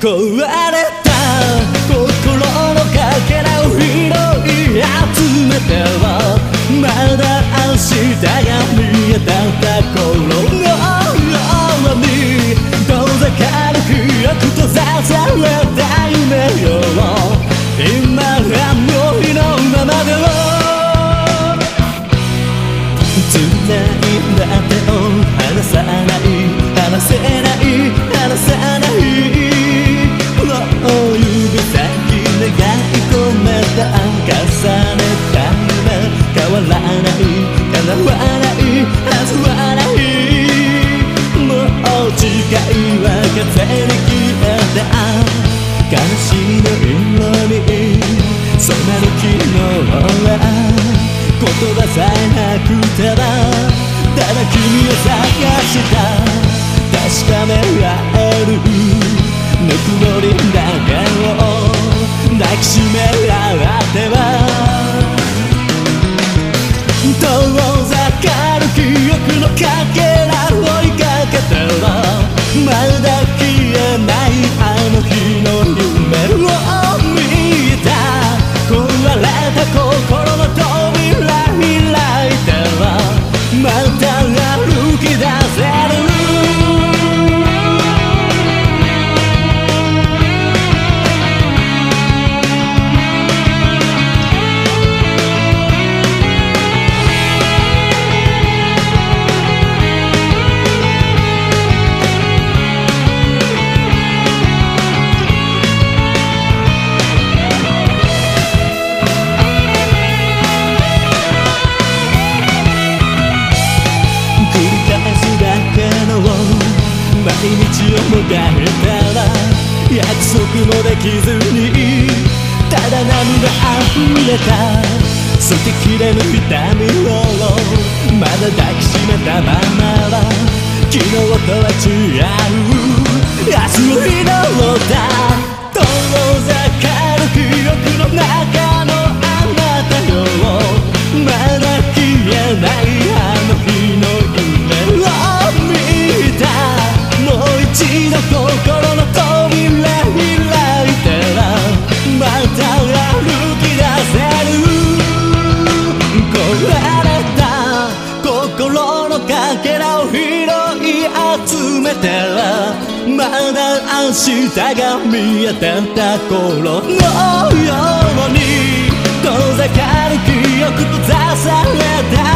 壊れわらない叶わないはずはないもう誓いは風に消えた悲しみの色に染まる。昨日は言葉さえなくてはただ君を探した確かめ合える。ぬくもりだけを抱きしめ合っては遠ざ毎日を迎えたら約束もできずにただ涙溢れた捨てきれぬ痛みをまだ抱きしめたままは昨日とは違う明日を祈った遠心のかけらを拾い集めたらまだ明日が見えてた頃のように遠ざかる記憶と出された。